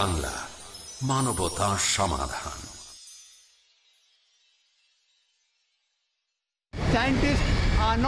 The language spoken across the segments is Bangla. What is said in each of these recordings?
বাংলা মানবতা সমাধান।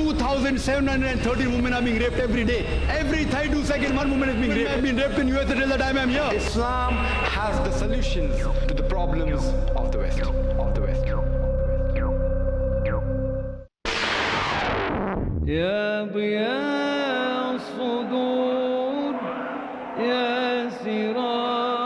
2,713 women are being raped every day. Every 32 seconds, one woman is being raped. I've been raped in US till the time I'm here. Islam has the solutions to the problems of the West. Of the West. يا ضياء الصدور يا سراج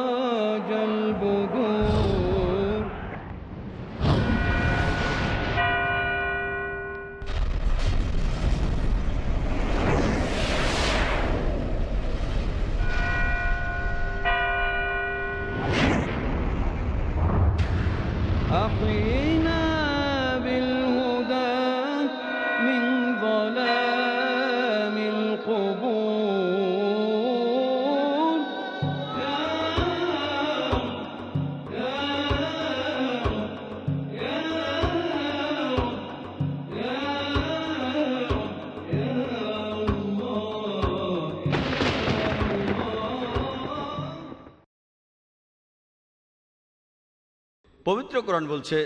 পবিত্রকরণ বলছে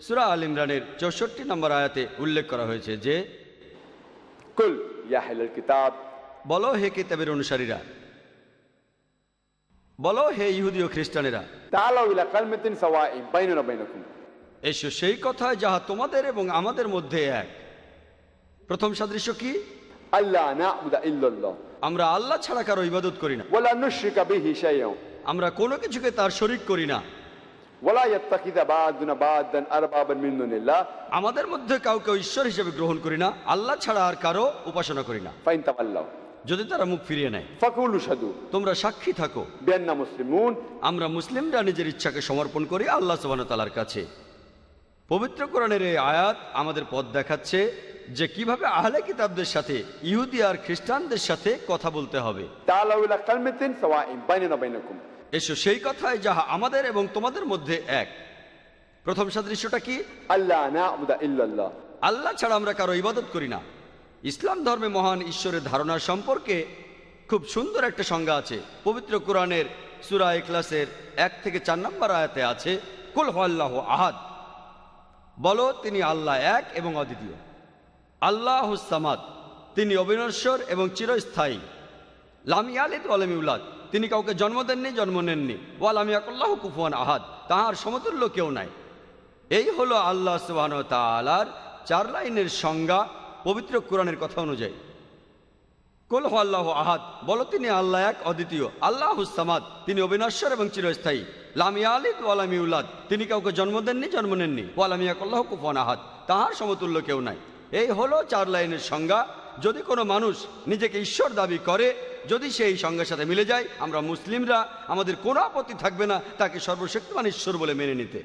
সুরা আল ইমরানের চৌষট্টি নম্বর আয়াতে উল্লেখ করা হয়েছে যে কুল কিতাব। বলো হে কিতাবের অনুসারীরা বলো হে ইহুদি ও খ্রিস্টানেরা এসো সেই কথা যাহা তোমাদের এবং আমাদের মধ্যে এক। প্রথম সাদৃশ্য কি? আমরা আল্লাহ ছাড়া কারও ইবাদত করি না। আমরা কোনো কিছুকে তার শরিক করি না। আমাদের মধ্যে কাউকে ঈশ্বর হিসেবে গ্রহণ করি না আল্লাহ ছাড়া আর কারও উপাসনা করি না। যদি তারা মুখ ফিরিয়ে নেয়। ফাকুল সাধু তোমরা সাক্ষী থাকো। বেন্না মুসলিমুন। আমরা মুসলিমরা নিজের ইচ্ছাকে সমর্পণ করি আল্লাহ সুবান তালার কাছে। পবিত্র কোরআনের এই আয়াত আমাদের পথ দেখাচ্ছে যে কীভাবে আহলে কিতাবদের সাথে ইহুদি আর খ্রিস্টানদের সাথে কথা বলতে হবে। এসো সেই কথায় যাহা আমাদের এবং তোমাদের মধ্যে এক। প্রথম সাদৃশ্যটা কি? আল্লাহ আল্লাহ ছাড়া আমরা কারও ইবাদত করি না। ইসলাম ধর্মে মহান ঈশ্বরের ধারণা সম্পর্কে খুব সুন্দর একটা সংজ্ঞা আছে। পবিত্র কোরআনের সুরা এখলাসের এক থেকে চার নম্বর আয়াতে আছে কুল আল্লাহ আহাদ। বলো তিনি আল্লাহ এক এবং অদ্বিতীয়। আল্লাহ হুসামাদ তিনি অবিনশ্বর এবং চিরস্থায়ী। লামিয়ালিদ আলমিউলাদ তিনি কাউকে জন্ম দেননি, জন্ম নেননি। ওয়াল আমি আকাল্লাহ কুফুয়ান আহাদ। তাহার সমতুল্য কেউ নাই। এই হলো আল্লাহ সুবাহন তালার চার লাইনের সংজ্ঞা পবিত্র কোরআনের কথা অনুযায়ী। কুল হু আল্লাহ আহাদ। বলো তিনি আল্লাহ এক, অদ্বিতীয়। আল্লাহ সামাদ। তিনি অবিনশ্বর এবং চিরস্থায়ী। লামি আলিদ ওয়ালামি উলাদ তিনি কাউকে জন্ম দেননি, জন্ম নেননি। ওয়ালামি আকাল্লাহ কুফুয়ান আহাদ। তাহার সমতুল্য কেউ নাই। এই হলো চার লাইনের সংজ্ঞা। যদি কোনো মানুষ নিজেকে ঈশ্বর দাবি করে যদি সে এই সংজ্ঞার সাথে মিলে যায়, আমরা মুসলিমরা, আমাদের কোনো আপত্তি থাকবে না তাকে সর্বশক্তিমান ঈশ্বর বলে মেনে নিতে।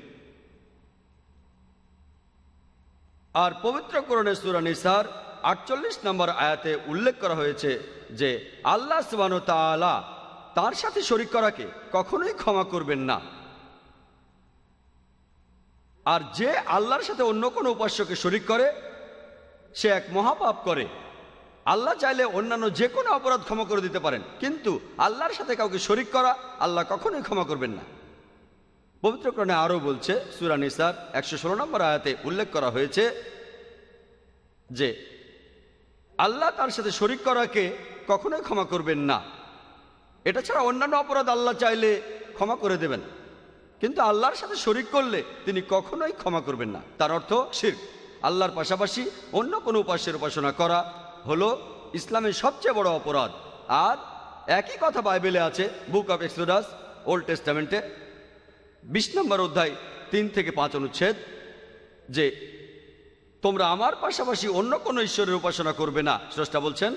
আর পবিত্র করণের সুরা নিসার আটচল্লিশ নম্বর আয়াতে উল্লেখ করা হয়েছে যে, আল্লাহ সুবান তালা তার সাথে শরিক করাকে কখনোই ক্ষমা করবেন না। আর যে আল্লাহর সাথে অন্য কোনো উপাস্যকে শরিক করে, সে এক মহাপাপ করে। আল্লাহ চাইলে অন্যান্য যে কোনো অপরাধ ক্ষমা করে দিতে পারেন। কিন্তু আল্লাহর সাথে কাউকে শরিক করা, আল্লাহ কখনোই ক্ষমা করবেন না। পবিত্রক্রণে আরও বলছে, সুরা নিসার একশো ষোলো নম্বর আয়াতে উল্লেখ করা হয়েছে যে, আল্লাহ তার সাথে শরিক করাকে কখনোই ক্ষমা করবেন না। এটা ছাড়া অন্যান্য অপরাধ আল্লাহ চাইলে ক্ষমা করে দেবেন। কিন্তু আল্লাহর সাথে শরিক করলে তিনি কখনোই ক্ষমা করবেন না। তার অর্থ শির আল্লাহর পাশাপাশি অন্য কোনো উপাস্যের উপাসনা করা হলো ইসলামের সবচেয়ে বড় অপরাধ। আর একই কথা বাইবেলে আছে, বুক অফ এক্সোডাস, ওল্ড টেস্টামেন্টে। বিশ নম্বর অধ্যায়, তিন থেকে পাঁচ অনুচ্ছেদ, যে তোমরা আমার পাশাপাশি অন্য কোনো ঈশ্বরের উপাসনা করবে না। স্রষ্টা বলছেন,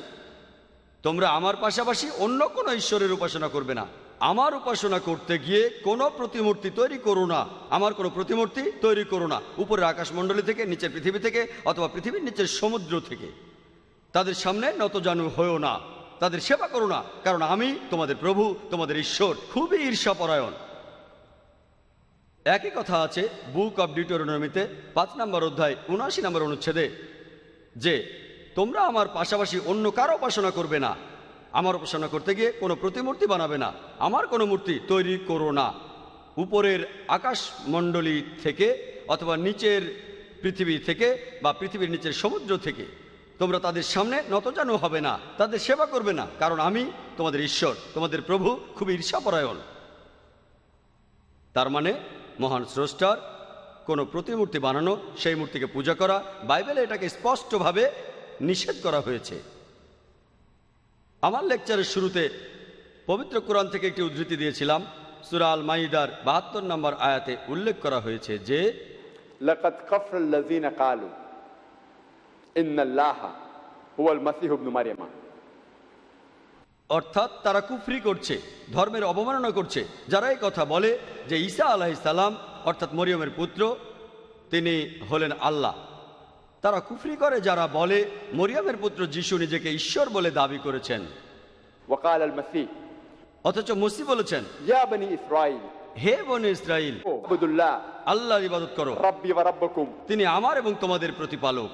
তোমরা আমার পাশাপাশি অন্য কোনো ঈশ্বরের উপাসনা করবে না। আমার উপাসনা করতে গিয়ে কোনো প্রতিমূর্তি তৈরি করো না। আমার কোনো প্রতিমূর্তি তৈরি করো না। উপরের আকাশমণ্ডলী থেকে, নিচের পৃথিবী থেকে, অথবা পৃথিবীর নিচের সমুদ্র থেকে। তাদের সামনে নতজানু হয়েও না। তাদের সেবা করো না, কারণ আমি তোমাদের প্রভু, তোমাদের ঈশ্বর, খুবই ঈর্ষাপরায়ণ। একই কথা আছে বুক অব ডিটোরনমিতে পাঁচ নম্বর অধ্যায় উনআশি নম্বর অনুচ্ছেদে, যে, তোমরা আমার পাশাপাশি অন্য কারও উপাসনা করবে না। আমার উপাসনা করতে গিয়ে কোনো প্রতিমূর্তি বানাবে না। আমার কোনো মূর্তি তৈরি করো না। উপরের আকাশমণ্ডলী থেকে অথবা নিচের পৃথিবী থেকে বা পৃথিবীর নিচের সমুদ্র থেকে তোমরা তাদের সামনে নতজানু হবে না, তাদের সেবা করবে না, কারণ আমি তোমাদের ঈশ্বর, তোমাদের প্রভু খুবই ঈর্ষাপরায়ণ। তার মানে মহান স্রষ্টার কোনো প্রতিমূর্তি বানানো, সেই মূর্তিকে পূজা করা, বাইবেলে এটাকে স্পষ্টভাবে নিষেধ করা হয়েছে। আমার লেকচারের শুরুতে পবিত্র কোরআন থেকে একটি উদ্ধৃতি দিয়েছিলাম সুরাল মাইদার বাহাত্তর নম্বর আয়াতে উল্লেখ করা হয়েছে যে লকত কফর কালু অর্থাৎ তারা কুফরি করছে ধর্মের অবমাননা করছে। যারা এই কথা বলে যে ঈসা আলাহিসাল্লাম অর্থাৎ মরিয়মের পুত্র তিনি হলেন আল্লাহ। তারা কুফরি করে যারা বলে মরিয়মের পুত্র যিশু নিজেকে ঈশ্বর বলে দাবি করেছেন। অথচ মসি বলেছেন হে বনি ইসরাইল আল্লাহর ইবাদত করো। তিনি আমার এবং তোমাদের প্রতিপালক।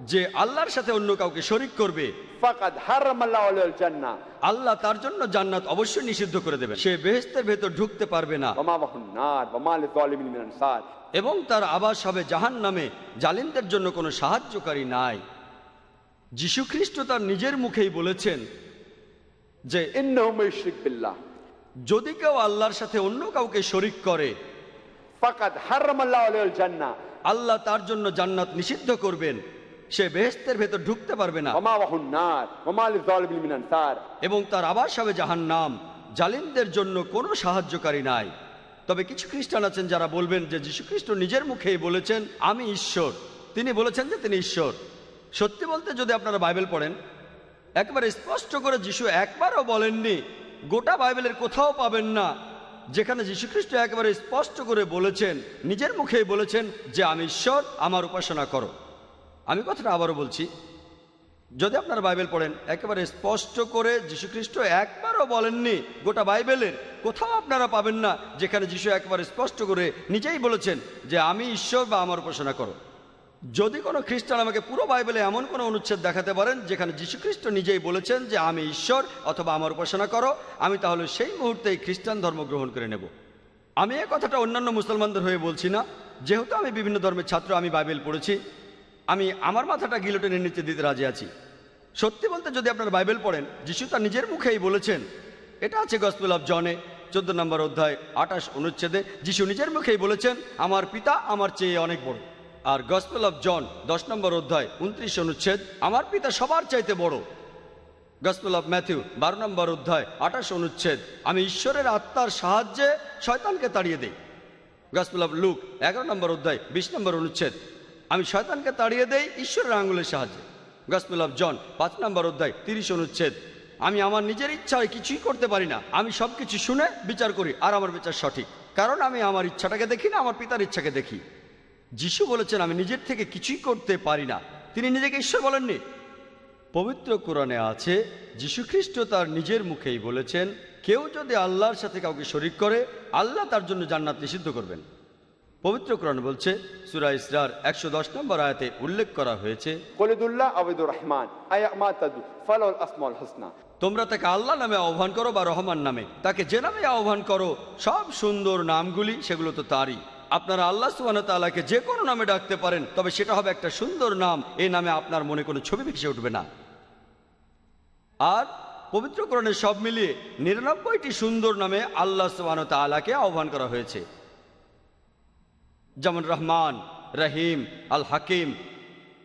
যে আল্লাহর সাথে অন্য কাউকে শরিক করবে আল্লাহ তার জন্য জান্নাত অবশ্যই নিষিদ্ধ করে দেবে সে বেহেস্তের ভেতর ঢুকতে পারবে না। এবং তার আবাস হবে জাহান নামে জালিনদের জন্য কোনো সাহায্যকারী নাই। যীশুখ্রিস্ট তার নিজের মুখেই বলেছেন যে যদি কেউ আল্লাহর সাথে অন্য কাউকে শরিক করে ফাকাত হারাম জান্নাত আল্লাহ তার জন্য জান্নাত নিষিদ্ধ করবেন। সে বেহেস্তের ভেতর ঢুকতে পারবে না। এবং তার আবার হবে জাহান নাম জালিমদের জন্য কোনো সাহায্যকারী নাই। তবে কিছু খ্রিস্টান আছেন যারা বলবেন যে যীশুখ্রিস্ট নিজের মুখেই বলেছেন আমি ঈশ্বর। তিনি বলেছেন যে তিনি ঈশ্বর। সত্যি বলতে যদি আপনারা বাইবেল পড়েন একবারে স্পষ্ট করে যিশু একবারও বলেননি গোটা বাইবেলের কোথাও পাবেন না। যেখানে যীশুখ্রিস্ট একেবারে স্পষ্ট করে বলেছেন, নিজের মুখেই বলেছেন যে আমি ঈশ্বর, আমার উপাসনা করো। আমি কথাটা আবারও বলছি, যদি আপনারা বাইবেল পড়েন, একেবারে স্পষ্ট করে যীশুখ্রিস্ট একবারও বলেননি, গোটা বাইবেলের কোথাও আপনারা পাবেন না, যেখানে যিশু একবারে স্পষ্ট করে নিজেই বলেছেন যে আমি ঈশ্বর বা আমার উপাসনা করো। যদি কোনো খ্রিস্টান আমাকে পুরো বাইবেলে এমন কোনো অনুচ্ছেদ দেখাতে পারেন যেখানে যীশুখ্রিস্ট নিজেই বলেছেন যে আমি ঈশ্বর অথবা আমার উপাসনা করো, আমি তাহলে সেই মুহূর্তেই খ্রিস্টান ধর্ম গ্রহণ করে নেব। আমি এ কথাটা অন্যান্য মুসলমানদের হয়ে বলছি না। যেহেতু আমি বিভিন্ন ধর্মের ছাত্র, আমি বাইবেল পড়েছি, আমি আমার মাথাটা গিলোটেনের নিচে দিতে রাজি আছি। সত্যি বলতে যদি আপনারা বাইবেল পড়েন, যিশু তার নিজের মুখেই বলেছেন, এটা আছে গসপেল অফ জনে, চোদ্দ নম্বর অধ্যায়, আঠাশ অনুচ্ছেদে, যিশু নিজের মুখেই বলেছেন, আমার পিতা আমার চেয়ে অনেক বড়। আর গসপেল অফ জন দশ নম্বর অধ্যায়, উনত্রিশ অনুচ্ছেদ, আমার পিতা সবার চাইতে বড়। গসপেল অফ ম্যাথিউ বারো নম্বর অধ্যায়, আঠাশ অনুচ্ছেদ, আমি ঈশ্বরের আত্মার সাহায্যে শয়তানকে তাড়িয়ে দেই। গসপেল অফ লুক এগারো নম্বর অধ্যায়, বিশ নম্বর অনুচ্ছেদ, আমি শয়তানকে তাড়িয়ে দেই ঈশ্বরের আঙ্গুলের সাহায্যে। গসপেল অফ জন পাঁচ নম্বর অধ্যায়, তিরিশ অনুচ্ছেদ, আমি আমার নিজের ইচ্ছায় কিছুই করতে পারি না, আমি সব কিছু শুনে বিচার করি, আর আমার বিচার সঠিক। কারণ আমি আমার ইচ্ছাটাকে দেখি না, আমার পিতার ইচ্ছাকে দেখি। যিশু বলেছেন আমি নিজের থেকে কিছুই করতে পারি না। তিনি নিজেকে ঈশ্বর বলেননি। পবিত্র কোরআনে আছে যীশুখ্রিস্ট তার নিজের মুখেই বলেছেন কেউ যদি আল্লাহর সাথে কাউকে শরিক করে আল্লাহ তার জন্য জান্নাত নিষিদ্ধ করবেন। পবিত্র কোরআন বলছে সুরা ইসরার একশো দশ নম্বর আয়াতে উল্লেখ করা হয়েছে তোমরা তাকে আল্লাহ নামে আহ্বান করো বা রহমান নামে। তাকে যে নামে আহ্বান করো সব সুন্দর নামগুলি সেগুলো তো তারই। আপনারা আল্লাহ সুবাহ তাআলাকে যে কোনো নামে ডাকতে পারেন, তবে সেটা হবে একটা সুন্দর নাম এই নামে আপনার মনে কোনো ছবি ভেসে উঠবে না। আর পবিত্র কোরআনের সব মিলিয়ে নিরানব্বইটি সুন্দর নামে আল্লাহ সুবাহ তাআলাকে আহ্বান করা হয়েছে। যেমন রহমান, রহিম আল হাকিম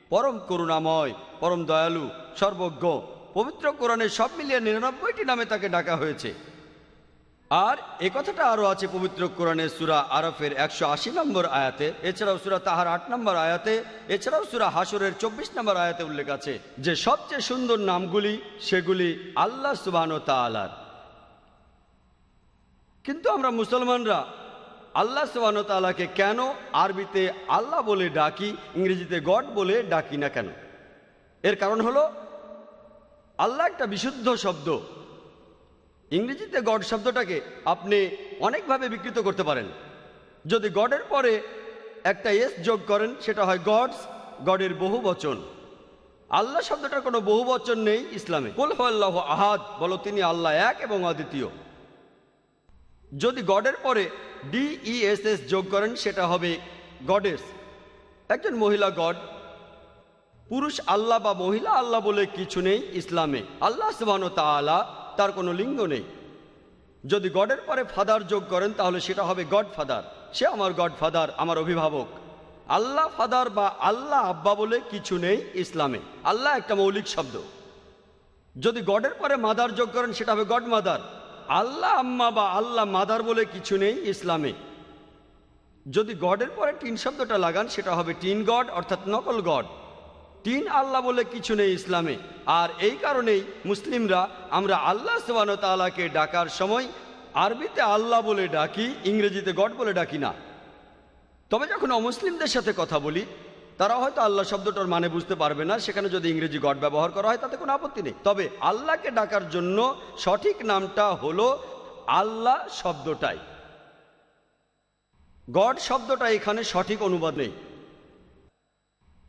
পরম করুণাময়, পরম দয়ালু, সর্বজ্ঞ, পবিত্র কোরআনের সব মিলিয়ে নিরানব্বইটি নামে তাকে ডাকা হয়েছে। আর এ কথাটা আরও আছে পবিত্র কোরআনের সুরা আরফের একশো আশি নম্বর আয়াতে। এছাড়াও সুরা তাহার আট নম্বর আয়াতে, এছাড়াও সুরা হাসরের চব্বিশ নম্বর আয়াতে উল্লেখ আছে যে, সবচেয়ে সুন্দর নামগুলি সেগুলি আল্লাহ সুবাহ তালার কিন্তু আমরা মুসলমানরা আল্লাহ তাআলাকে কেন আরবিতে আল্লাহ বলে ডাকি, ইংরেজিতে গড বলে ডাকি না কেন? এর কারণ হলো, আল্লাহ একটা বিশুদ্ধ শব্দ। ইংরেজিতে গড শব্দটাকে আপনি অনেকভাবে বিকৃত করতে পারেন। যদি গডের পরে একটা এস যোগ করেন, সেটা হয় গডস, গডের বহু বচন। আল্লাহ শব্দটার কোনো বহু বচন নেই ইসলামে। কুল আল্লাহ আহাদ, বলো তিনি আল্লাহ এক এবং অদ্বিতীয়। যদি গডের পরে ডিইএসএস যোগ করেন, সেটা হবে গডেস একজন মহিলা গড, পুরুষ আল্লাহ বা মহিলা আল্লাহ বলে কিছু নেই ইসলামে। আল্লাহ সুবাহ তাআলা তার কোনো লিঙ্গ নেই। যদি গডের পরে ফাদার যোগ করেন, তাহলে সেটা হবে গড ফাদার সে আমার গড ফাদার আমার অভিভাবক। আল্লাহ ফাদার বা আল্লাহ আব্বা বলে কিছু নেই ইসলামে। আল্লাহ একটা মৌলিক শব্দ। যদি গডের পরে মাদার যোগ করেন, সেটা হবে গড মাদার আল্লাহ আম্মা বা আল্লাহ মাদার বলে কিছু নেই ইসলামে। যদি গডের পরে টিন শব্দটা লাগান, সেটা হবে টিন গড, অর্থাৎ নকল গড। তিন আল্লাহ বলে কিছু নেই ইসলামে। আর এই কারণেই মুসলিমরা আমরা আল্লাহ সুবান তালাকে ডাকার সময় আরবিতে আল্লাহ বলে ডাকি, ইংরেজিতে গড বলে ডাকি না। তবে যখন অমুসলিমদের সাথে কথা বলি, তারা হয়তো আল্লাহ শব্দটার মানে বুঝতে পারবে না, সেখানে যদি ইংরেজি গড ব্যবহার করা হয়, তাতে কোনো আপত্তি নেই। তবে আল্লাহকে ডাকার জন্য সঠিক নামটা হলো আল্লাহ শব্দটাই। গড শব্দটা এখানে সঠিক অনুবাদ নেই।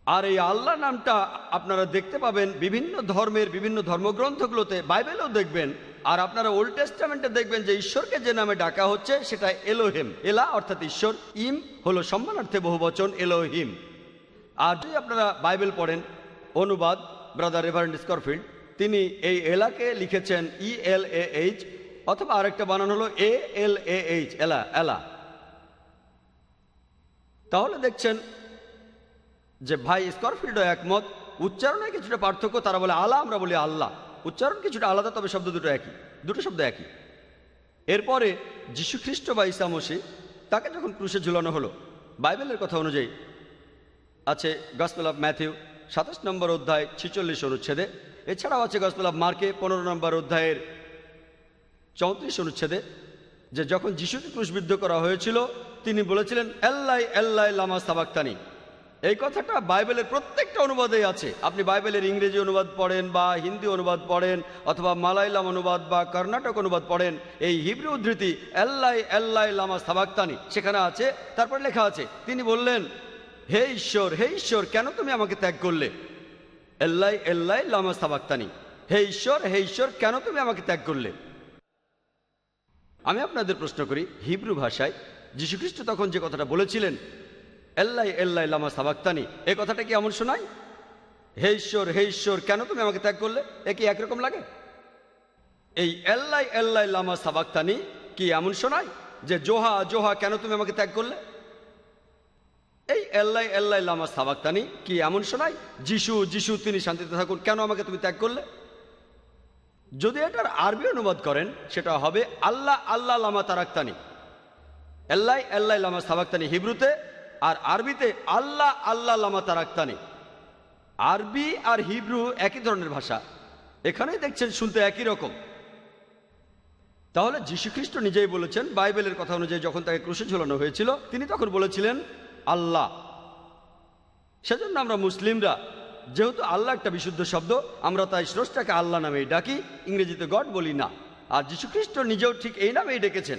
আর এই আল্লাহ নামটা আপনারা দেখতে পাবেন বিভিন্ন ধর্মের বিভিন্ন ধর্মগ্রন্থগুলোতে, বাইবেলেও দেখবেন। আর আপনারা ওল্ড টেস্টামেন্টে দেখবেন যে ঈশ্বরকে যে নামে ডাকা হচ্ছে সেটা এলোহেম। এলা অর্থাৎ ঈশ্বর, ইম হলো সম্মানার্থে বহুবচন এলোহিম। আর যদি আপনারা বাইবেল পড়েন, অনুবাদ, ব্রাদার রেভারেন্ড স্করফিল্ড, তিনি এই এলাকে লিখেছেন ই এল এ এইচ অথবা আরেকটা বানান হলো এ এল এ এইচ এলা এলা। তাহলে দেখছেন যে ভাই স্করফিল্ডও একমত, উচ্চারণে কিছুটা পার্থক্য, তারা বলে আলা, আমরা বলি আল্লাহ। উচ্চারণ কিছুটা আলাদা, তবে শব্দ দুটো একই, দুটো শব্দ একই। এরপরে যীশু খ্রিস্ট বা ইসামসি তাকে যখন ক্রুশে ঝুলানো হলো, বাইবেলের কথা অনুযায়ী, আছে গসপেল অফ ম্যাথিউ সাতাশ নম্বর অধ্যায়, ছিচল্লিশ অনুচ্ছেদে, এছাড়াও আছে গসপেল অফ মার্কে পনেরো নম্বর অধ্যায়ের চৌত্রিশ অনুচ্ছেদে, যে যখন যিশুকে ক্রুশবিদ্ধ করা হয়েছিল, তিনি বলেছিলেন, এল্লাই এল্লাই লামা সাবাক্তানি। এই কথাটা বাইবেলের প্রত্যেকটা অনুবাদেই আছে। আপনি বাইবেলের ইংরেজি অনুবাদ পড়েন বা হিন্দি অনুবাদ পড়েন অথবা মালাইলাম অনুবাদ বা কর্ণাটক অনুবাদ পড়েন, এই হিব্রু উদ্ধৃতি, এল্লাই এল্লাই লামা সাবাক্তানি সেখানে আছে, তারপর লেখা আছে, তিনি বললেন, হে ঈশ্বর হে ঈশ্বর, কেন তুমি আমাকে ত্যাগ করলে? এল্লাই এল্লাই লামা সাবাক্তানি হে ঈশ্বর হে ঈশ্বর, কেন তুমি আমাকে ত্যাগ করলে? আমি আপনাদের প্রশ্ন করি, হিব্রু ভাষায়, যীশুখ্রিস্ট তখন যে কথাটা বলেছিলেন এল্লাই এল্লাই লামা সাবাক্তানি। এই কথাটা কি এমন শোনায়? হে ঈশ্বর হে ঈশ্বর, কেন তুমি আমাকে ত্যাগ করলে? এ কি একরকম লাগে? এই এল্লাই এল্লাই লামা সাবাক্তানি কি এমন শোনায় যে জোহা জোহা, কেন তুমি আমাকে ত্যাগ করলে? এই এল্লাই এল্লাই লামা সাবাক্তানি কি এমন শোনায়? যিশু যিশু, তিনি শান্তিতে থাকুন, কেন আমাকে তুমি ত্যাগ করলে? যদি এটার আরবি অনুবাদ করেন, সেটা হবে আল্লাহ আল্লাহ লামা তারাক্তানি। এল্লাই এল্লাই লামা সাবাক্তানি হিব্রুতে আর আরবিতে আল্লাহ আল্লাহ, লামা তারাক্তানি। আরবি আর হিব্রু একই ধরনের ভাষা। এখানেই দেখছেন শুনতে একই রকম। তাহলে যীশুখ্রিস্ট নিজেই বলেছেন, বাইবেলের কথা অনুযায়ী যখন তাকে ক্রুশে ঝোলানো হয়েছিল, তিনি তখন বলেছিলেন, আল্লাহ। সেজন্য আমরা মুসলিমরা, যেহেতু আল্লাহ একটা বিশুদ্ধ শব্দ, আমরা তাই স্রষ্টাকে আল্লাহ নামেই ডাকি, ইংরেজিতে গড বলি না। আর যীশুখ্রিস্ট নিজেও ঠিক এই নামেই ডেকেছেন।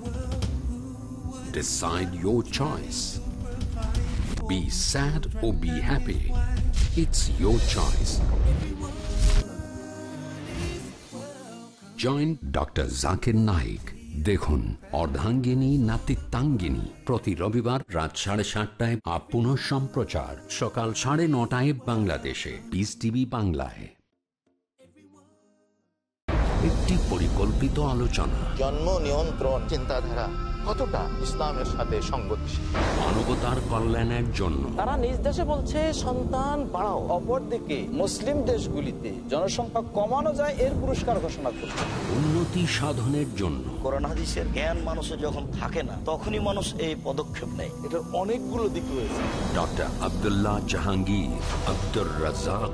Decide your choice. Be sad or be happy. It's your choice. Join doctor Zakir Naik দেখুন অর্ধাঙ্গিনী নাতিত্বাঙ্গিনী প্রতি রবিবার রাত সাড়ে সাতটায় আপ পুনঃ সম্প্রচার সকাল সাড়ে নটায় বাংলাদেশে পিস টিভি বাংলায় একটি পরিকল্পিত আলোচনা জন্ম নিয়ন্ত্রণ চিন্তাধারা কতটা ইসলামের সাথে সঙ্গতিশীল মানবতার কল্যাণের জন্য। তারা নিজ দেশে বলছে সন্তান বাড়াও অপরদিকে মুসলিম দেশগুলিতে জনসংখ্যা কমানো যায় এর পুরস্কার ঘোষণা করছে। উন্নতি সাধনের জন্য। কোরআন হাদিসের জ্ঞান মানুষের যখন থাকে না তখনই মানুষ এই পদক্ষেপ নেয়। এটার অনেকগুলো দিক রয়েছে। Doctor Abdullah Jahangir Abdur Razzak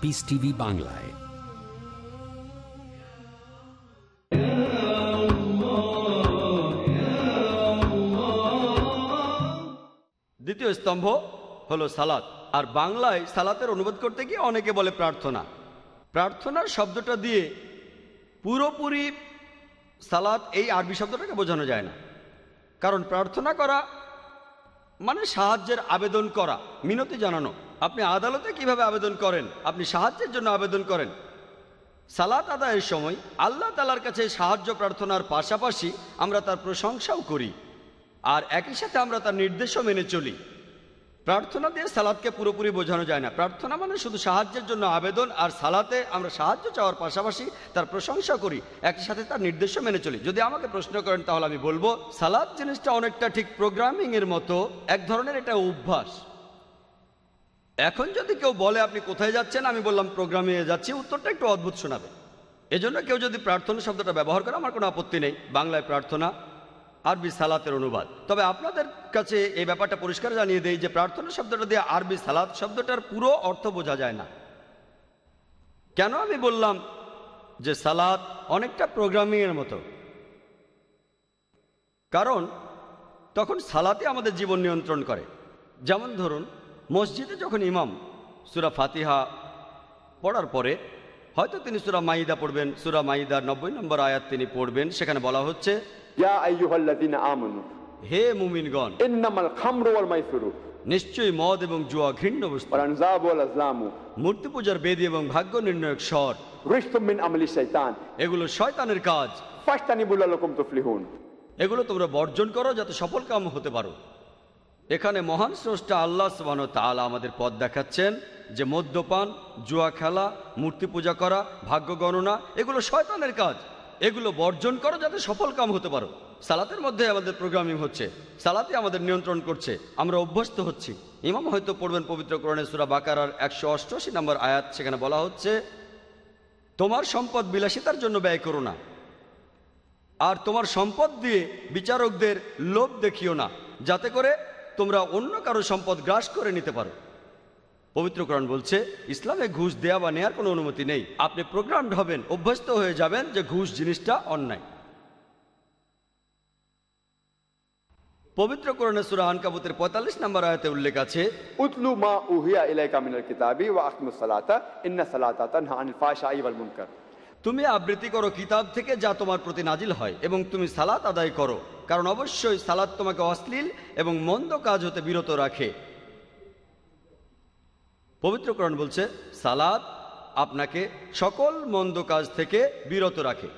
piece TV বাংলায় দ্বিতীয় স্তম্ভ হলো সালাত। আর বাংলায় সালাতের অনুবাদ করতে গিয়ে অনেকে বলে প্রার্থনা। প্রার্থনার শব্দটা দিয়ে পুরোপুরি সালাত এই আরবি শব্দটাকে বোঝানো যায় না। কারণ প্রার্থনা করা মানে সাহায্যের আবেদন করা, মিনতি জানানো। আপনি আদালতে কীভাবে আবেদন করেন? আপনি সাহায্যের জন্য আবেদন করেন। সালাত আদায়ের সময় আল্লাহ তালার কাছে সাহায্য প্রার্থনার পাশাপাশি আমরা তার প্রশংসাও করি আর একই সাথে আমরা তার নির্দেশও মেনে চলি। প্রার্থনা দিয়ে সালাদকে পুরোপুরি বোঝানো যায় না। প্রার্থনা মানে শুধু সাহায্যের জন্য আবেদন আর সালাতে আমরা সাহায্য চাওয়ার পাশাপাশি তার প্রশংসা করি, একই সাথে তার নির্দেশও মেনে চলি। যদি আমাকে প্রশ্ন করেন তাহলে আমি বলব সালাদ জিনিসটা অনেকটা ঠিক প্রোগ্রামিংয়ের মতো, এক ধরনের এটা অভ্যাস। এখন যদি কেউ বলে আপনি কোথায় যাচ্ছেন, আমি বললাম প্রোগ্রামে যাচ্ছি, উত্তরটা একটু অদ্ভুত শোনাবে। এজন্য কেউ যদি প্রার্থনা শব্দটা ব্যবহার করে, আমার কোনো আপত্তি নেই। বাংলায় প্রার্থনা, আরবি সালাতের অনুবাদ। তবে আপনাদের কাছে এই ব্যাপারটা পরিষ্কার জানিয়ে দেই যে প্রার্থনা শব্দটা দিয়ে আরবি সালাত শব্দটার পুরো অর্থ বোঝা যায় না। কেন আমি বললাম যে সালাত অনেকটা প্রোগ্রামিংয়ের মতো? কারণ তখন সালাতে আমাদের জীবন নিয়ন্ত্রণ করে। যেমন ধরুন মসজিদে যখন ইমাম সুরা ফাতিহা পড়ার পরে হয়তো তিনি সুরা মাইদা পড়বেন সুরা মাইদার নব্বই নম্বর আয়াত তিনি পড়বেন সেখানে বলা হচ্ছে ইয়া হে মুমিনগণ নিশ্চয়ই মদ এবং জুয়া ঘৃণ্য বস্তু। মূর্তি পূজার বেদি এবং ভাগ্য নির্ণয়ক মিন শাইতান। এগুলো শয়তানের কাজ। এগুলো তোমরা বর্জন করো যাতে সফল কাম হতে পারো। এখানে মহান স্রষ্টা আল্লাহ সুবাহ তাআলা আমাদের পথ দেখাচ্ছেন যে মদ্যপান, জুয়া খেলা, মূর্তি পূজা করা, ভাগ্য গণনা, এগুলো শয়তানের কাজ। এগুলো বর্জন করো যাতে সফল কাম হতে পারো। সালাতের মধ্যে আমাদের প্রোগ্রামিং হচ্ছে সালাতে আমাদের নিয়ন্ত্রণ করছে, আমরা অভ্যস্ত হচ্ছি। ইমাম হয়তো পড়বেন পবিত্র কোরআনে সুরা বাকারার একশো অষ্টআশি নম্বর আয়াত, সেখানে বলা হচ্ছে, তোমার সম্পদ বিলাসিতার জন্য ব্যয় করো না। আর তোমার সম্পদ দিয়ে বিচারকদের লোভ দেখিও না। যাতে করে তোমরা অন্য কারও সম্পদ গ্রাস করে নিতে পারো। পবিত্রকরণ বলছে ইসলামে ঘুষ দেয়া বা নেয়ার কোনো অনুমতি নেই। আপনি প্রোগ্রামড হবেন অভ্যস্ত হয়ে যাবেন যে ঘুষ জিনিসটা অন্যায়। পবিত্র করণে সুরা আনকাবুতের পঁয়তাল্লিশ নম্বর আয়াতে উল্লেখ আছে উতলু মা উহিয়া ইলাইকা মিনাল কিতাবি ওয়া আকিমুস সালাতা ইন্না সালাতা তানহা আনিল ফাহশাই ওয়াল মুনকার। তুমি আবৃত্তি করো কিতাব থেকে যা তোমার প্রতি নাজিল হয় এবং তুমি সালাত আদায় করো। কারণ অবশ্যই সালাদ তোমাকে অশ্লীল এবং মন্দ কাজ হতে বিরত রাখে। পবিত্রকরণ বলছে, সালাদ আপনাকে সকল মন্দ কাজ থেকে বিরত রাখে।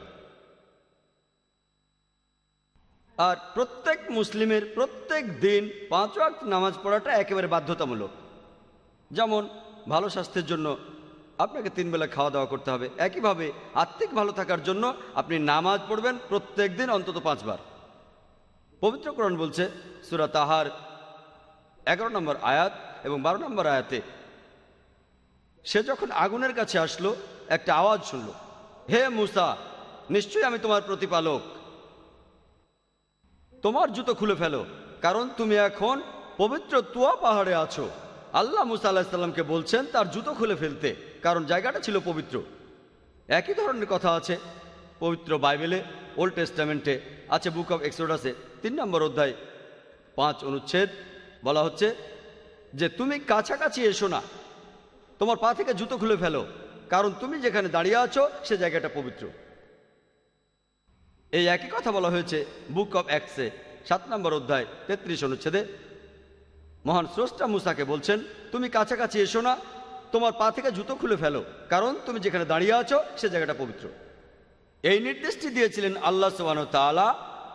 আর প্রত্যেক মুসলিমের প্রত্যেক দিন পাঁচ ওয়াক্ত নামাজ পড়াটা একেবারে বাধ্যতামূলক। যেমন, ভালো স্বাস্থ্যের জন্য আপনাকে তিন বেলা খাওয়া দাওয়া করতে হবে। একইভাবে আত্মিক ভালো থাকার জন্য আপনি নামাজ পড়বেন প্রত্যেক দিন অন্তত পাঁচবার। পবিত্রকরণ বলছে, সুরা তাহার, এগারো নম্বর আয়াত এবং বারো নম্বর আয়াতে, সে যখন আগুনের কাছে আসলো, একটা আওয়াজ শুনল, হে মুসা, নিশ্চয়ই আমি তোমার প্রতিপালক। তোমার জুতো খুলে ফেলো, কারণ তুমি এখন পবিত্র তুয়া পাহাড়ে আছো। আল্লাহ মুসা আল্লাহিসাল্লামকে বলছেন, তার জুতো খুলে ফেলতে, কারণ জায়গাটা ছিল পবিত্র। একই ধরনের কথা আছে, পবিত্র বাইবেলে, ওল্ড টেস্টামেন্টে আছে, বুক অফ এক্সোডাসে। তিন নম্বর অধ্যায়, পাঁচ অনুচ্ছেদ, বলা হচ্ছে, যে তুমি কাছাকাছি এসো না। তোমার পা থেকে জুতো খুলে ফেলো, কারণ তুমি যেখানে দাঁড়িয়ে আছো, সে জায়গাটা পবিত্র। এই একই কথা বলা হয়েছে বুক অব অ্যাক্সে সাত নম্বর অধ্যায়, তেত্রিশ অনুচ্ছেদে। মহান স্রষ্টা মুসাকে বলছেন, তুমি কাছাকাছি এসো না, তোমার পা থেকে জুতো খুলে ফেলো, কারণ তুমি যেখানে দাঁড়িয়ে আছো, সে জায়গাটা পবিত্র। এই নির্দেশটি দিয়েছিলেন আল্লাহ সুবান তালা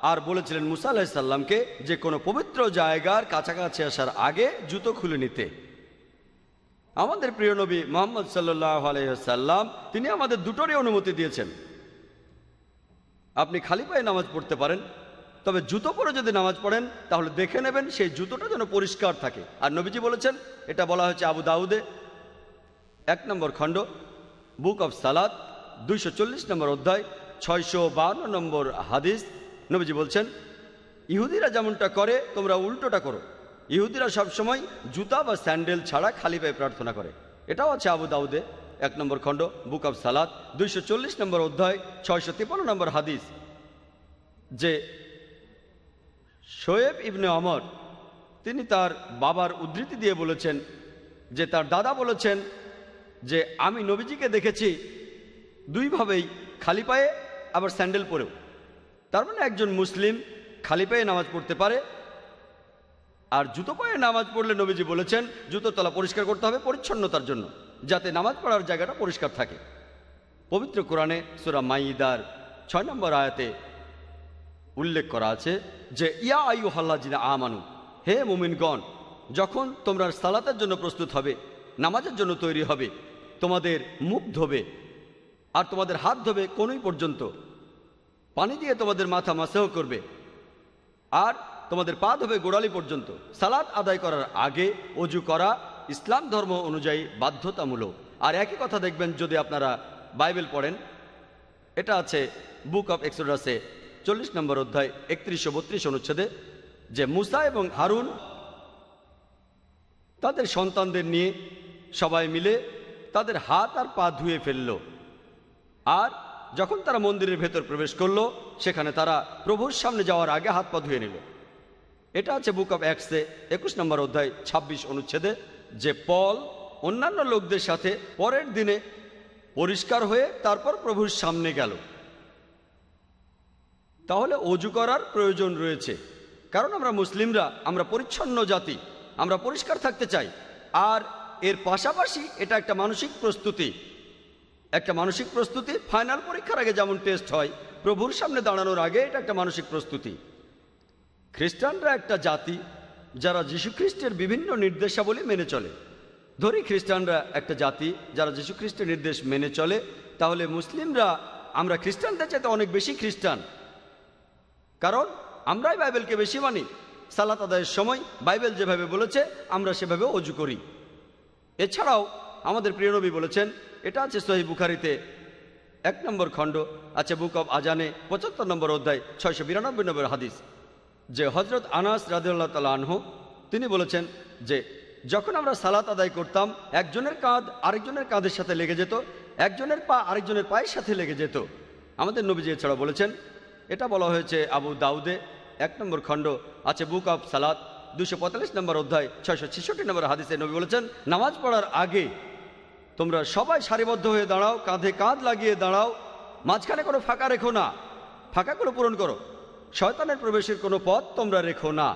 আর বলেছিলেন মুসা আলাহিসাল্লামকে যে কোনো পবিত্র জায়গার কাছাকাছি আসার আগে জুতো খুলে নিতে। আমাদের প্রিয় নবী মোহাম্মদ সাল্লাহ আলহ্লাম তিনি আমাদের দুটোরই অনুমতি দিয়েছেন। আপনি খালি পায়ে নামাজ পড়তে পারেন, তবে জুতো পরে যদি নামাজ পড়েন, তাহলে দেখে নেবেন সেই জুতোটা যেন পরিষ্কার থাকে। আর নবীজি বলেছেন, এটা বলা হয়েছে আবু দাউদে। এক নম্বর খণ্ড, বুক অফ সালাদ দুইশো চল্লিশ নম্বর অধ্যায়, ছয়শো নম্বর হাদিস নবীজি বলছেন, ইহুদিরা যেমনটা করে, তোমরা উল্টোটা করো। ইহুদিরা সবসময় জুতা বা স্যান্ডেল ছাড়া খালি পায়ে প্রার্থনা করে। এটাও আছে আবু দাউদে, এক নম্বর খণ্ড, বুক অফ সালাদ দুইশো চল্লিশ নম্বর অধ্যায়, ছয়শো নম্বর হাদিস, যে শোয়েব ইবনে অমর, তিনি তার বাবার উদ্ধৃতি দিয়ে বলেছেন, যে তার দাদা বলেছেন যে, আমি নবীজিকে দেখেছি দুইভাবেই খালি পায়ে, আবার স্যান্ডেল পরেও। তার মানে একজন মুসলিম খালি পায়ে নামাজ পড়তে পারে, আর জুতো পায়ে নামাজ পড়লে নবীজি বলেছেন জুতো তলা পরিষ্কার করতে হবে পরিচ্ছন্নতার জন্য, যাতে নামাজ পড়ার জায়গাটা পরিষ্কার থাকে। পবিত্র কোরআনে সুরা মাইদার ছয় নম্বর আয়াতে উল্লেখ করা আছে যে, ইয়া আয়ু হাল্লাজিনা আমানু, হে মুমিনগণ, যখন তোমরা সালাতের জন্য প্রস্তুত হবে, নামাজের জন্য তৈরি হবে, তোমাদের মুখ ধোবে, আর তোমাদের হাত ধোবে কোনই পর্যন্ত পানি দিয়ে তোমাদের মাথা মাসেহ করবে। আর তোমাদের পা ধোবে গোড়ালি পর্যন্ত। সালাদ আদায় করার আগে অজু করা ইসলাম ধর্ম অনুযায়ী বাধ্যতামূলক। আর একই কথা দেখবেন যদি আপনারা বাইবেল পড়েন। এটা আছে বুক অফ এক্সোডাসে চল্লিশ নম্বর অধ্যায় একত্রিশশো বত্রিশ অনুচ্ছেদে, যে মুসা এবং হারুন তাদের সন্তানদের নিয়ে সবাই মিলে তাদের হাত আর পা ধুয়ে ফেলল। আর যখন তারা মন্দিরের ভেতর প্রবেশ করল, সেখানে তারা প্রভুর সামনে যাওয়ার আগে হাত পা ধুয়ে নিল। এটা আছে বুক অফ অ্যাক্সে একুশ নম্বর অধ্যায় ২৬ অনুচ্ছেদে, যে পল অন্যান্য লোকদের সাথে পরের দিনে পরিষ্কার হয়ে তারপর প্রভুর সামনে গেল। তাহলে অজু করার প্রয়োজন রয়েছে। কারণ আমরা মুসলিমরা, আমরা পরিচ্ছন্ন জাতি, আমরা পরিষ্কার থাকতে চাই। আর এর পাশাপাশি এটা একটা মানসিক প্রস্তুতি। একটা মানসিক প্রস্তুতি ফাইনাল পরীক্ষার আগে যেমন টেস্ট হয়, প্রভুর সামনে দাঁড়ানোর আগে এটা একটা মানসিক প্রস্তুতি। খ্রিস্টানরা একটা জাতি যারা যীশুখ্রিস্টের বিভিন্ন নির্দেশাবলী মেনে চলে। ধরি খ্রিস্টানরা একটা জাতি যারা যীশুখ্রিস্টের নির্দেশ মেনে চলে, তাহলে মুসলিমরা, আমরা খ্রিস্টানদের চাইতে অনেক বেশি খ্রিস্টান। কারণ আমরাই বাইবেলকে বেশি মানি। সালাত আদায়ের সময় বাইবেল যেভাবে বলেছে, আমরা সেভাবে অজু করি। এছাড়াও আমাদের প্রিয়নবী বলেছেন এটা আছে সহি বুখারিতে। এক নম্বর খণ্ড আছে বুক অব আজানে, পঁচাত্তর নম্বর অধ্যায়, ছয়শো বিরানব্বই নম্বর হাদিস। যে হজরত আনাস রাজিউল্লাহ তালা আনহ, তিনি বলেছেন যে, যখন আমরা সালাত আদায় করতাম, একজনের কাঁধ আরেকজনের কাঁধের সাথে লেগে যেত, একজনের পা আরেকজনের পায়ের সাথে লেগে যেত। আমাদের নবীজি এছাড়া বলেছেন, এটা বলা হয়েছে আবু দাউদে, এক নম্বর খণ্ড আছে বুক অফ সালাত দুশো নম্বর অধ্যায়, ছয়শো ছেষট্টি নম্বর হাদিসে নবী বলেছেন, নামাজ পড়ার আগে তোমরা সবাই সারিবদ্ধ হয়ে দাঁড়াও, কাঁধে কাঁধ লাগিয়ে দাঁড়াও, মাঝখানে কোনো ফাঁকা রেখো না। ফাঁকাগুলো পূরণ করো। শয়তানের প্রবেশের কোনো পথ তোমরা রেখো না।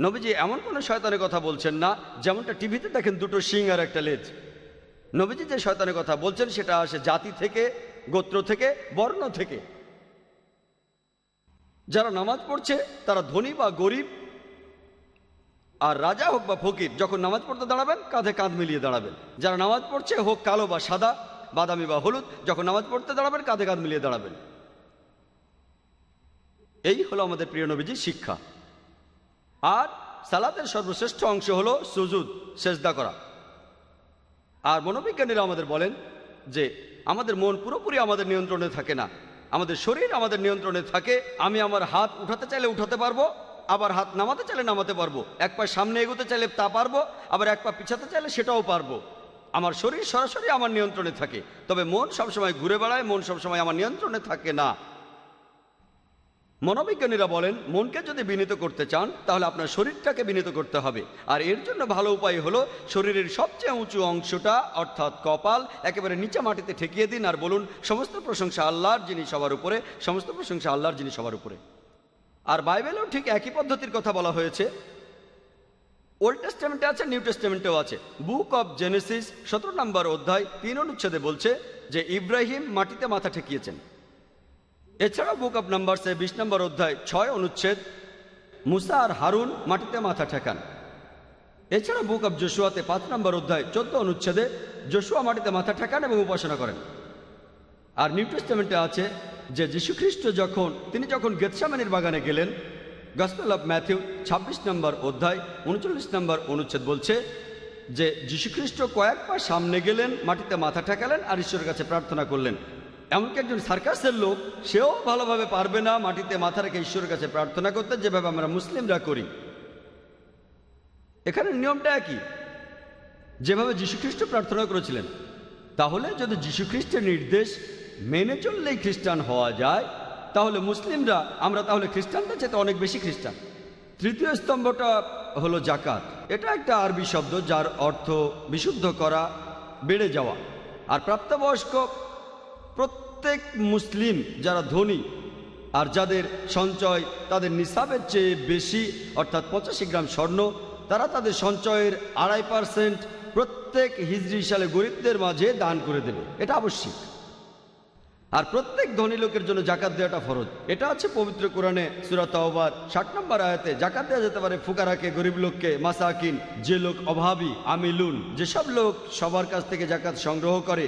নবীজি এমন কোনো শয়তানের কথা বলছেন না, যেমনটা টিভিতে দেখেন দুটো শিং আর একটা লেজ। নবীজি যে শয়তানের কথা বলছেন, সেটা আসে জাতি থেকে, গোত্র থেকে, বর্ণ থেকে। যারা নামাজ পড়ছে, তারা ধনী বা গরিব আর রাজা হোক বা ফকির, যখন নামাজ পড়তে দাঁড়াবেন, কাঁধে কাঁধ মিলিয়ে দাঁড়াবেন। যারা নামাজ পড়ছে, হোক কালো বা সাদা, বাদামি বা হলুদ, যখন নামাজ পড়তে দাঁড়াবেন, কাঁধে কাঁধ মিলিয়ে দাঁড়াবেন। এই হলো আমাদের প্রিয় নবীজির শিক্ষা। আর সালাতের সর্বশ্রেষ্ঠ অংশ হলো সুজুদ, সেজদা করা। আর মনোবিজ্ঞানীরা আমাদের বলেন যে, আমাদের মন পুরোপুরি আমাদের নিয়ন্ত্রণে থাকে না। আমাদের শরীর আমাদের নিয়ন্ত্রণে থাকে। আমি আমার হাত উঠাতে চাইলে উঠাতে পারব আবার হাত নামাতে চাইলে নামাতে পারব। এক পা সামনে এগোতে চাইলে তা পারব, আবার এক পা পিছাতে চাইলে সেটাও পারব। আমার শরীর সরাসরি আমার নিয়ন্ত্রণে থাকে, তবে মন সবসময় ঘুরে বেড়ায়, মন সবসময় আমার নিয়ন্ত্রণে থাকে না। মনোবিজ্ঞানীরা বলেন, মনকে যদি বিনীত করতে চান, তাহলে আপনার শরীরটাকে বিনীত করতে হবে। আর এর জন্য ভালো উপায় হলো, শরীরের সবচেয়ে উঁচু অংশটা, অর্থাৎ কপাল, একেবারে নিচে মাটিতে ঠেকিয়ে দিন, আর বলুন, সমস্ত প্রশংসা আল্লাহর, যিনি সবার উপরে, সমস্ত প্রশংসা আল্লাহর, যিনি সবার উপরে। আর বাইবেলেও ঠিক একই পদ্ধতির কথা বলা হয়েছে। ওল্ড টেস্টামেন্টে আছে নিউ টেস্টামেন্টেও আছে। বুক অব জেনেসিস সতেরো নম্বর অধ্যায়, তিন অনুচ্ছেদে বলছে যে ইব্রাহিম মাটিতে মাথা ঠেকিয়েছেন। এছাড়াও বুক অব নাম্বারসে বিশ নম্বর অধ্যায়, ছয় অনুচ্ছেদ, মুসা আর হারুন মাটিতে মাথা ঠেকান। এছাড়া বুক অব জোশুয়াতে পাঁচ নম্বর অধ্যায়, চোদ্দ অনুচ্ছেদে জোশুয়া মাটিতে মাথা ঠেকান এবং উপাসনা করেন। আর নিউ টেস্টামেন্টে আছে যে যীশুখ্রিস্ট যখন, তিনি যখন গেতসামানির বাগানে গেলেন, গসপেল অফ ম্যাথিউ ২৬ নম্বর অধ্যায় উনচল্লিশ নম্বর অনুচ্ছেদ বলছে যে যীশুখ্রিস্ট কয়েক পা সামনে গেলেন, মাটিতে মাথা ঠেকালেন আর ঈশ্বরের কাছে প্রার্থনা করলেন। এমনকি একজন সার্কাসের লোক, সেও ভালোভাবে পারবে না মাটিতে মাথা রেখে ঈশ্বরের কাছে প্রার্থনা করতে, যেভাবে আমরা মুসলিমরা করি। এখানে নিয়মটা একই। যেভাবে যীশুখ্রিস্ট প্রার্থনা করেছিলেন, তাহলে যদি যীশুখ্রিস্টের নির্দেশ মেনে চললেই খ্রিস্টান হওয়া যায়, তাহলে মুসলিমরা, আমরা তাহলে খ্রিস্টানদের চেয়ে অনেক বেশি খ্রিস্টান। তৃতীয় স্তম্ভটা হলো জাকাত। এটা একটা আরবি শব্দ যার অর্থ বিশুদ্ধ করা, বেড়ে যাওয়া। আর প্রাপ্তবয়স্ক প্রত্যেক মুসলিম যারা ধনী আর যাদের সঞ্চয় তাদের নিসাবের চেয়ে বেশি, অর্থাৎ পঁচাশি গ্রাম স্বর্ণ, তারা তাদের সঞ্চয়ের আড়াই পার্সেন্ট প্রত্যেক হিজড়ি সালে গরিবদের মাঝে দান করে দেবে। এটা আবশ্যিক। আর প্রত্যেক ধনী লোকের জন্য জাকাত দেওয়াটা ফরজ। এটা আছে পবিত্র কোরআনে সুরাত আহবার ষাট নম্বর আয়াতে। জাকাত দেওয়া যেতে পারে ফুকারাকে গরিব লোককে মাসাকিন যে লোক অভাবী আমিলুন যেসব লোক সবার কাছ থেকে জাকাত সংগ্রহ করে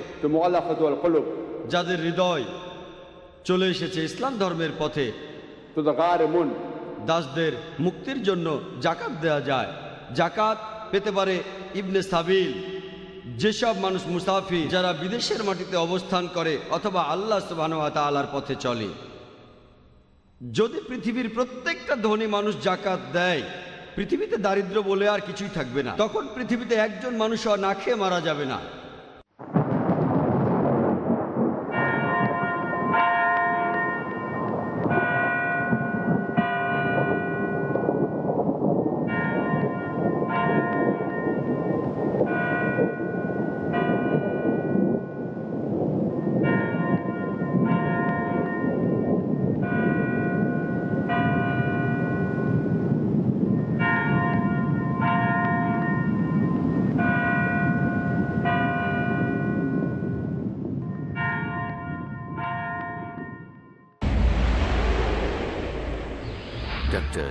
যাদের হৃদয় চলে এসেছে ইসলাম ধর্মের পথে দাসদের মুক্তির জন্য জাকাত দেয়া যায়। জাকাত পেতে পারে ইবনে সাবিল যেসব মানুষ মুসাফি যারা বিদেশের মাটিতে অবস্থান করে অথবা আল্লাহ সুবাহর পথে চলে। যদি পৃথিবীর প্রত্যেকটা ধনী মানুষ জাকাত দেয়, পৃথিবীতে দারিদ্র বলে আর কিছুই থাকবে না। তখন পৃথিবীতে একজন মানুষ না খেয়ে মারা যাবে না।